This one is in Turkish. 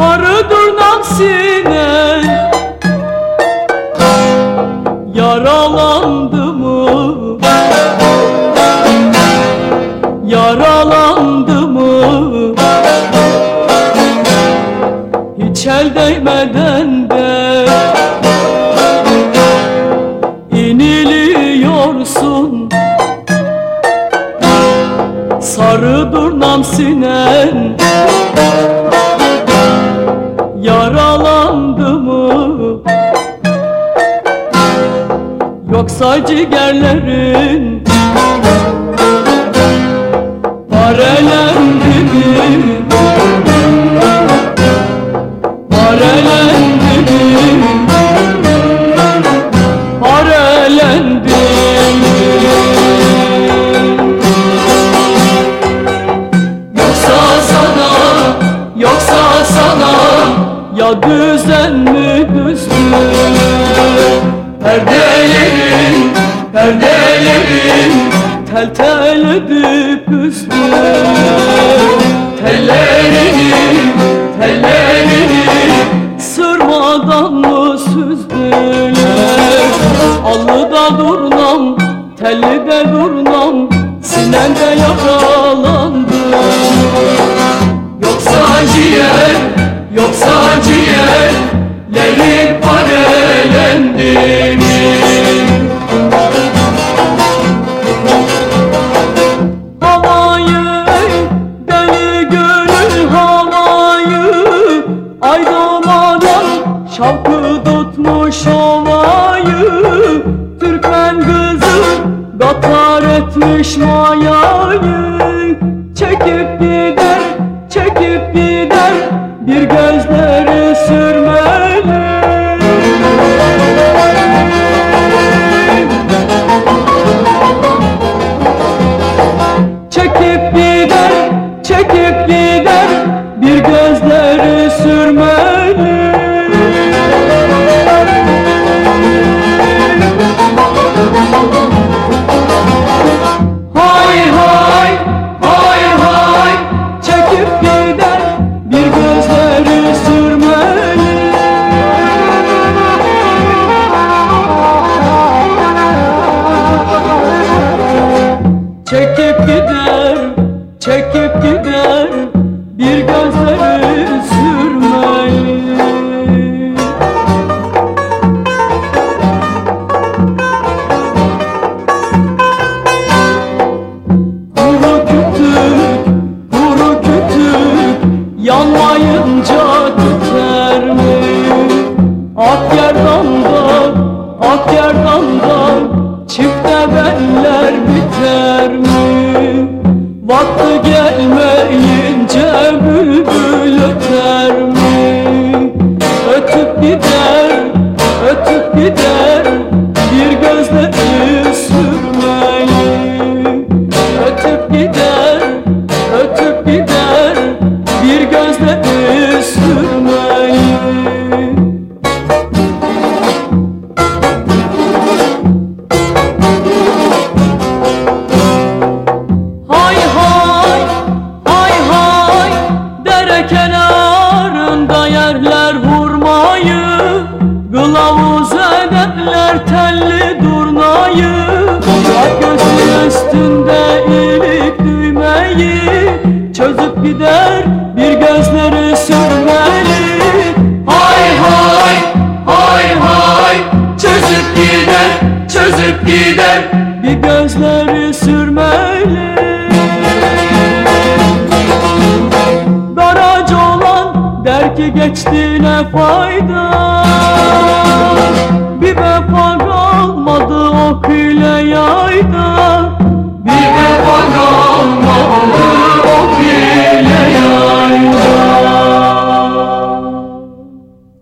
Sarı durnam sinen Yaralandı mı? Yaralandı mı? Hiç el değmeden de iniliyorsun Sarı durnam sinen Yoksa ciğerlerin Parelendi mi? Parelendi mi? Parelendi? Yoksa sana, yoksa sana Ya düzen mi düzgün Perdelerin, perdelerin Tel tel edip üstü Tellerini, tellerini Sırmadan mı süzdüler? Allıda durnam, telli de durnam Sinende yaralandı Yoksa ciğer, yoksa ciğer Leri parelendi gatar etmiş mayayı Çekip gider, çekip gider Bir gözleri sürmeli. Çekip gider, çekip gider Bir gözleri sürmeli çekip gider gelmeyince bülbül öter mi? Ötüp gider, ötüp gider ederler telli durnayı gözün üstünde ilik düğmeyi. Çözüp gider bir gözleri sürmeli. Hay hay, hay hay. Çözüp gider, çözüp gider Bir gözleri sürmeli. Garacı olan der ki geçti ne fayda? Bir vefa